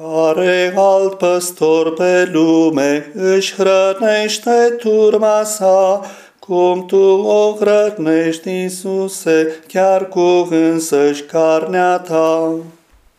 Care alt păstor pe lume își hrănește turma sa, cum tu o hrănești, Iisuse, chiar cu însăși carnea ta.